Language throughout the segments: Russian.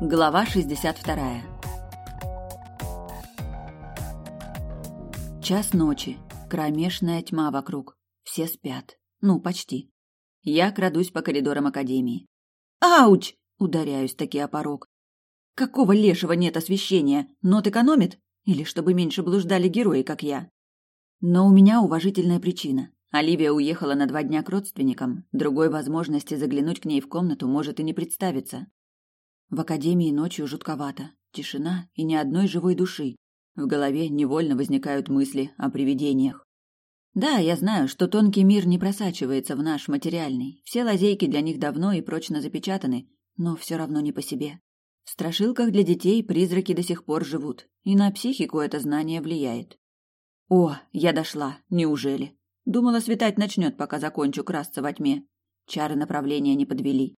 Глава 62. Час ночи. Кромешная тьма вокруг. Все спят. Ну, почти. Я крадусь по коридорам академии. Ауч! Ударяюсь таки о порог. Какого лешего нет освещения? Нот экономит? Или чтобы меньше блуждали герои, как я? Но у меня уважительная причина. Оливия уехала на два дня к родственникам. Другой возможности заглянуть к ней в комнату может и не представиться. В академии ночью жутковато. Тишина и ни одной живой души. В голове невольно возникают мысли о привидениях. Да, я знаю, что тонкий мир не просачивается в наш материальный. Все лазейки для них давно и прочно запечатаны, но все равно не по себе. В страшилках для детей призраки до сих пор живут, и на психику это знание влияет. О, я дошла, неужели? Думала, светать начнет, пока закончу красться во тьме. Чары направления не подвели.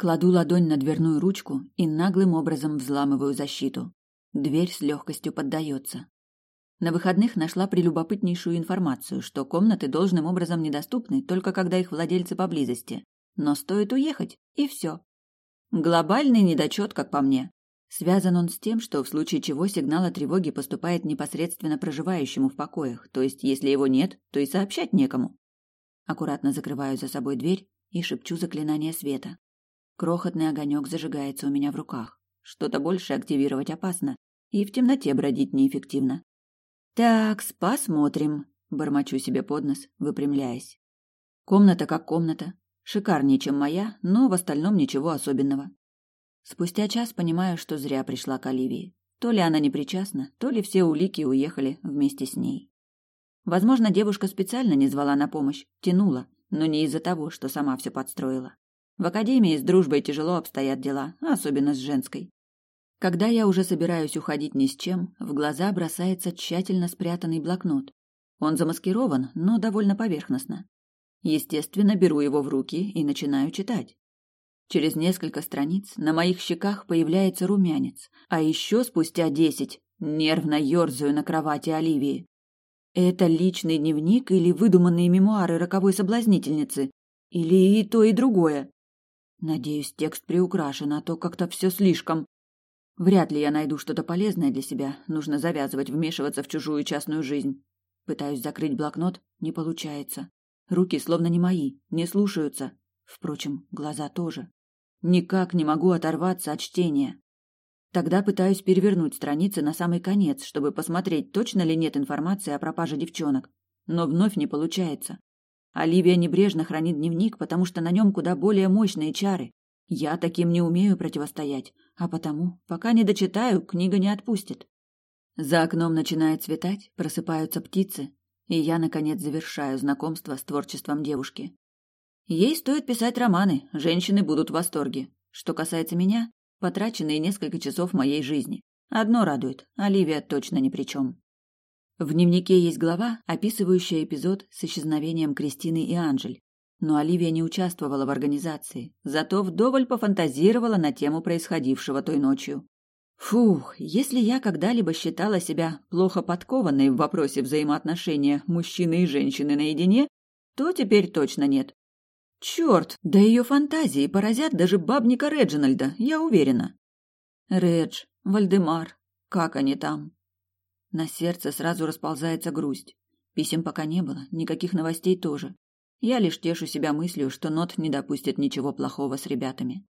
Кладу ладонь на дверную ручку и наглым образом взламываю защиту. Дверь с легкостью поддается. На выходных нашла прелюбопытнейшую информацию, что комнаты должным образом недоступны только когда их владельцы поблизости. Но стоит уехать, и все. Глобальный недочет, как по мне. Связан он с тем, что в случае чего сигнал о тревоге поступает непосредственно проживающему в покоях, то есть если его нет, то и сообщать некому. Аккуратно закрываю за собой дверь и шепчу заклинание света. Крохотный огонек зажигается у меня в руках. Что-то больше активировать опасно, и в темноте бродить неэффективно. Так, посмотрим, бормочу себе под нос, выпрямляясь. Комната как комната, шикарнее, чем моя, но в остальном ничего особенного. Спустя час понимаю, что зря пришла к Оливии. То ли она не причастна, то ли все улики уехали вместе с ней. Возможно, девушка специально не звала на помощь, тянула, но не из-за того, что сама все подстроила. В академии с дружбой тяжело обстоят дела, особенно с женской. Когда я уже собираюсь уходить ни с чем, в глаза бросается тщательно спрятанный блокнот. Он замаскирован, но довольно поверхностно. Естественно, беру его в руки и начинаю читать. Через несколько страниц на моих щеках появляется румянец, а еще спустя десять нервно ерзаю на кровати Оливии. Это личный дневник или выдуманные мемуары роковой соблазнительницы? Или и то, и другое? Надеюсь, текст приукрашен, а то как-то все слишком. Вряд ли я найду что-то полезное для себя. Нужно завязывать вмешиваться в чужую частную жизнь. Пытаюсь закрыть блокнот, не получается. Руки словно не мои, не слушаются. Впрочем, глаза тоже. Никак не могу оторваться от чтения. Тогда пытаюсь перевернуть страницы на самый конец, чтобы посмотреть, точно ли нет информации о пропаже девчонок. Но вновь не получается. Оливия небрежно хранит дневник, потому что на нем куда более мощные чары. Я таким не умею противостоять, а потому, пока не дочитаю, книга не отпустит. За окном начинает светать, просыпаются птицы, и я, наконец, завершаю знакомство с творчеством девушки. Ей стоит писать романы, женщины будут в восторге. Что касается меня, потраченные несколько часов моей жизни. Одно радует, Оливия точно ни при чем. В дневнике есть глава, описывающая эпизод с исчезновением Кристины и Анжель. Но Оливия не участвовала в организации, зато вдоволь пофантазировала на тему происходившего той ночью. Фух, если я когда-либо считала себя плохо подкованной в вопросе взаимоотношения мужчины и женщины наедине, то теперь точно нет. Черт, да ее фантазии поразят даже бабника Реджинальда, я уверена. Редж, Вальдемар, как они там? На сердце сразу расползается грусть. Писем пока не было, никаких новостей тоже. Я лишь тешу себя мыслью, что Нот не допустит ничего плохого с ребятами.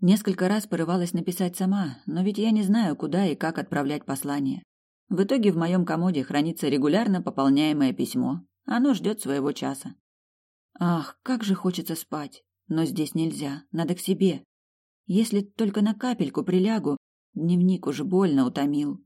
Несколько раз порывалась написать сама, но ведь я не знаю, куда и как отправлять послание. В итоге в моем комоде хранится регулярно пополняемое письмо. Оно ждет своего часа. Ах, как же хочется спать. Но здесь нельзя, надо к себе. Если только на капельку прилягу, дневник уже больно утомил.